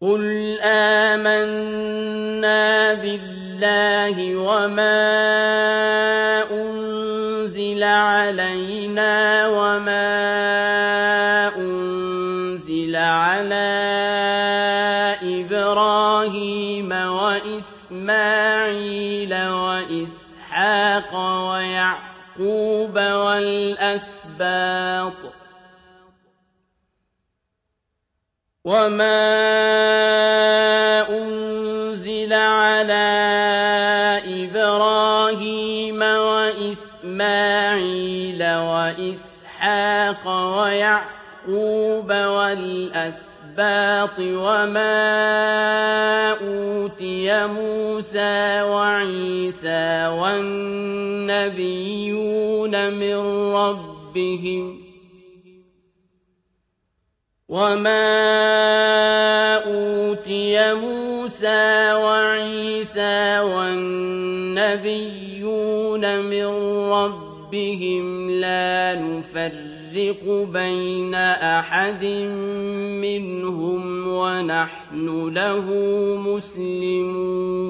قُلْ آمَنَّا بِاللَّهِ وَمَا أُنزِلَ عَلَيْنَا وَمَا أُنزِلَ عَلَىٰ إِبْرَاهِيمَ وَإِسْمَاعِيلَ وَإِسْحَاقَ وَيَعْقُوبَ وَالْأَسْبَاطِ وَمَا إِبْرَاهِيمَ وَإِسْمَاعِيلَ وَإِسْحَاقَ وَيَعْقُوبَ وَالْأَسْبَاطِ وَمَا أُوتِيَ مُوسَىٰ وَعِيسَىٰ وَالنَّبِيُّونَ من رَّبِّهِمْ وَمَا أُوتِيَ مُوسَىٰ وَعِيسَىٰ وَالنَّبِيُّونَ مِن رَّبِّهِمْ لَا نُفَرِّقُ بَيْنَ أَحَدٍ مِّنْهُمْ وَنَحْنُ لَهُ مُسْلِمُونَ.